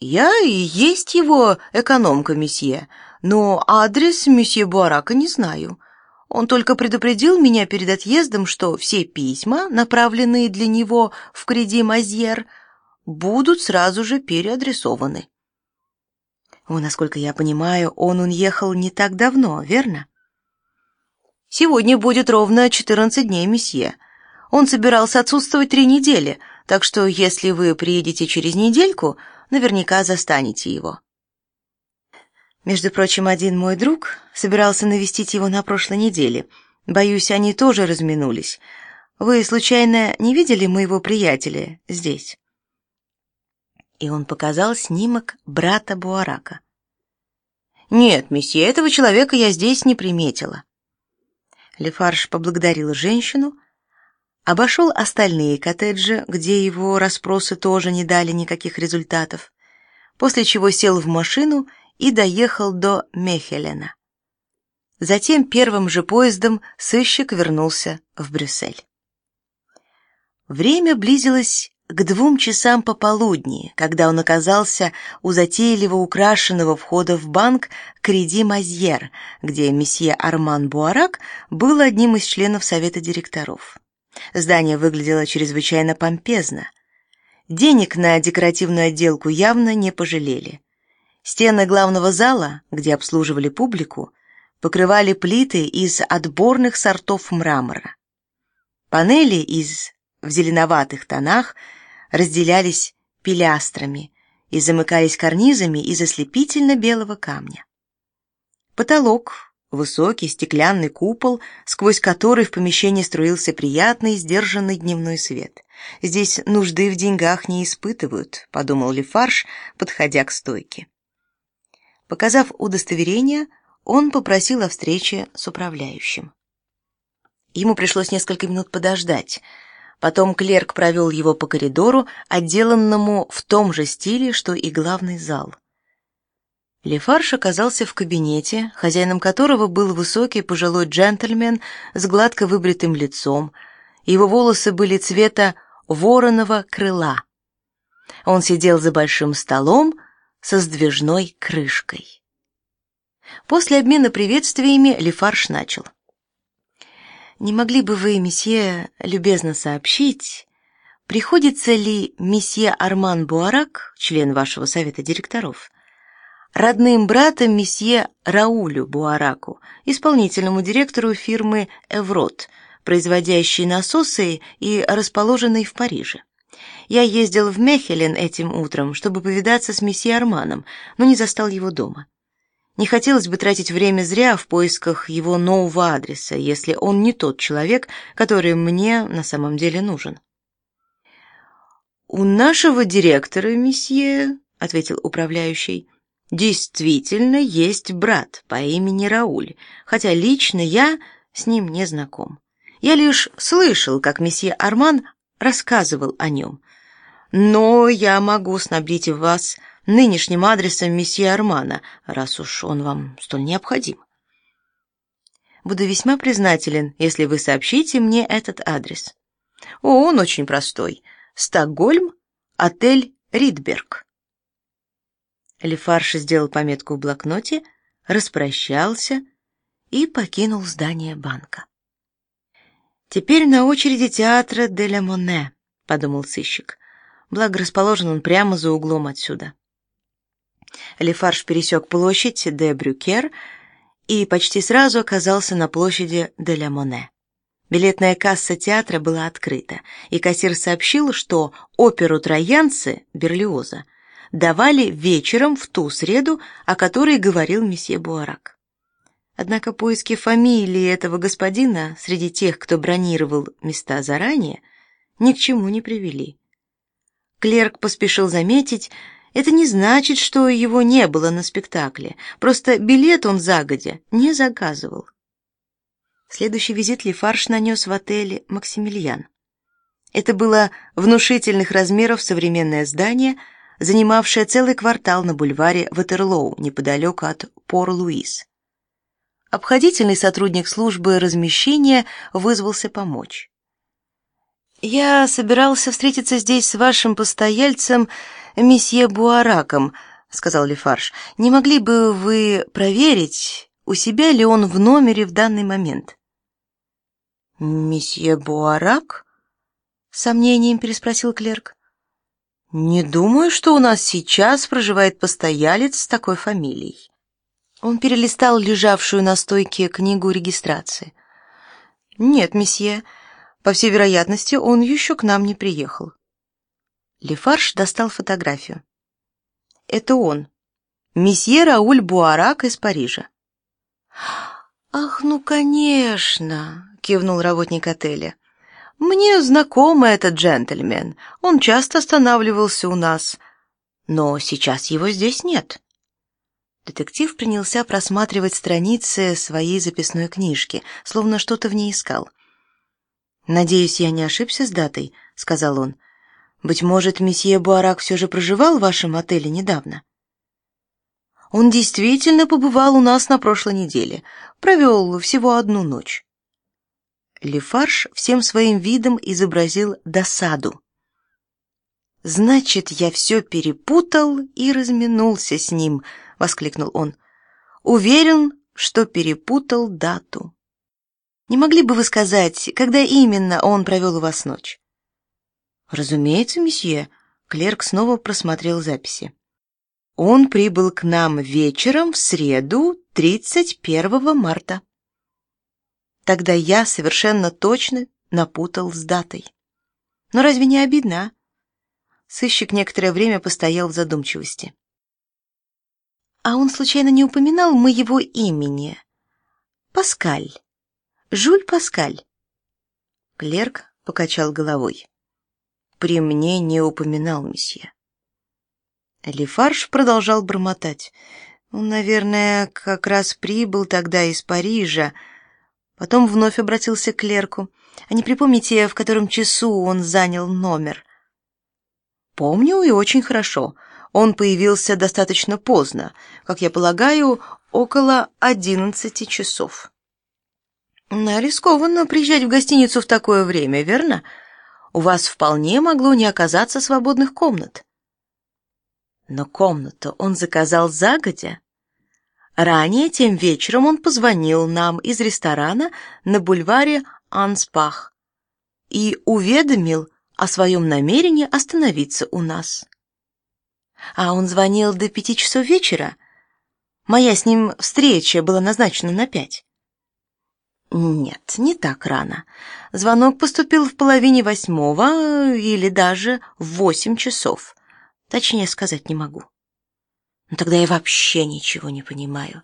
«Я и есть его экономка, месье, но адрес месье Буарака не знаю. Он только предупредил меня перед отъездом, что все письма, направленные для него в Креди Мазьер, будут сразу же переадресованы». О, насколько я понимаю, он уехал не так давно, верно? Сегодня будет ровно 14 дней, месье. Он собирался отсутствовать три недели, так что если вы приедете через недельку, наверняка застанете его. Между прочим, один мой друг собирался навестить его на прошлой неделе. Боюсь, они тоже разминулись. Вы случайно не видели моего приятеля здесь? И он показал снимок брата Буарака. Нет, месье, этого человека я здесь не приметила. Лефарж поблагодарил женщину, обошел остальные коттеджи, где его расспросы тоже не дали никаких результатов, после чего сел в машину и доехал до Мехелена. Затем первым же поездом сыщик вернулся в Брюссель. Время близилось к двум часам пополудни, когда он оказался у затейливо украшенного входа в банк Креди Мазьер, где месье Арман Буарак был одним из членов совета директоров. Здание выглядело чрезвычайно помпезно. Денег на декоративную отделку явно не пожалели. Стены главного зала, где обслуживали публику, покрывали плиты из отборных сортов мрамора. Панели из в зеленоватых тонах разделялись пилястрами и замыкались карнизами из ослепительно белого камня. Потолок высокий стеклянный купол, сквозь который в помещении струился приятный, сдержанный дневной свет. Здесь нужды в деньгах не испытывают, подумал Лефарж, подходя к стойке. Показав удостоверение, он попросил о встрече с управляющим. Ему пришлось несколько минут подождать. Потом клерк провел его по коридору, отделанному в том же стиле, что и главный зал. Лефарш оказался в кабинете, хозяином которого был высокий пожилой джентльмен с гладко выбритым лицом. Его волосы были цвета вороного крыла. Он сидел за большим столом со сдвижной крышкой. После обмена приветствиями Лефарш начал: не могли бы вы, месье, любезно сообщить, приходится ли месье Арман Буарак, член вашего совета директоров, родным братом месье Раулю Буараку, исполнительному директору фирмы Эврот, производящей насосы и расположенной в Париже? Я ездил в Мехелен этим утром, чтобы повидаться с месье Арманом, но не застал его дома. Не хотелось бы тратить время зря в поисках его нового адреса, если он не тот человек, который мне на самом деле нужен. У нашего директора, месье, ответил управляющий. Действительно есть брат по имени Рауль, хотя лично я с ним не знаком. Я лишь слышал, как месье Арман рассказывал о нем. Но я могу снабдить вас нынешним адресом месье Армана, раз уж он вам столь необходим. Буду весьма признателен, если вы сообщите мне этот адрес. О, он очень простой. Стокгольм, отель Ридберг. Лефарш сделал пометку в блокноте, распрощался и покинул здание банка. Теперь на очереди театра де ла Моне, подумал сыщик. Благо расположен он прямо за углом отсюда. Лефарж пересек площадь де Брюкер и почти сразу оказался на площади де ля Моне. Билетная касса театра была открыта, и кассир сообщил, что оперу Троянцы Берлиоза давали вечером в ту среду, о которой говорил месье Буарак. Однако поиски фамилии этого господина среди тех, кто бронировал места заранее, ни к чему не привели. Клерк поспешил заметить, это не значит, что его не было на спектакле. Просто билет он загодя не заказывал. Следующий визит Лефарш нанес в отеле Максимилиан. Это было внушительных размеров современное здание, занимавшее целый квартал на бульваре Ватерлоу, неподалеку от Пор-Луис. Обходительный сотрудник службы размещения вызвался помочь. Я собирался встретиться здесь с вашим постояльцем месье Буараком», — сказал Лефарж. «Не могли бы вы проверить, у себя ли он в номере в данный момент?» «Месье Буарак?» — сомнением переспросил клерк. «Не думаю, что у нас сейчас проживает постоялец с такой фамилией». Он перелистал лежавшую на стойке книгу регистрации. «Нет, месье, по всей вероятности, он еще к нам не приехал». Лефарж достал фотографию. «Это он, месье Рауль Буарак из Парижа». «Ах, ну, конечно!» — кивнул работник отеля. «Мне знаком этот джентльмен. Он часто останавливался у нас. Но сейчас его здесь нет». Детектив принялся просматривать страницы своей записной книжки, словно что-то в ней искал. «Надеюсь, я не ошибся с датой», — сказал он. «Быть может, месье Буарак все же проживал в вашем отеле недавно?» Он действительно побывал у нас на прошлой неделе, провел всего одну ночь. Лефарж всем своим видом изобразил досаду. Значит, я все перепутал и разминулся с ним, воскликнул он. Уверен, что перепутал дату. Не могли бы вы сказать, когда именно он провел у вас ночь? Разумеется, месье. Клерк снова просмотрел записи. Он прибыл к нам вечером в среду, 31 марта. Тогда я совершенно точно напутал с датой. Но разве не обидно? Сыщик некоторое время постоял в задумчивости. А он случайно не упоминал моего имени? Паскаль. Жюль Паскаль. Клерк покачал головой. При мне не упоминал месье. Лефарж продолжал бормотать. Он, наверное, как раз прибыл тогда из Парижа. Потом вновь обратился к клерку. А не припомните, в котором часу он занял номер? Помню и очень хорошо. Он появился достаточно поздно, как я полагаю, около одиннадцати часов. Рискованно приезжать в гостиницу в такое время, верно? У вас вполне могло не оказаться свободных комнат. Но комнату он заказал загодя. Ранее тем вечером он позвонил нам из ресторана на бульваре Анспах и уведомил о своем намерении остановиться у нас. А он звонил до пяти часов вечера. Моя с ним встреча была назначена на пять. Нет, не так рано. Звонок поступил в половине восьмого или даже в восемь часов. Точнее сказать не могу. Но тогда я вообще ничего не понимаю.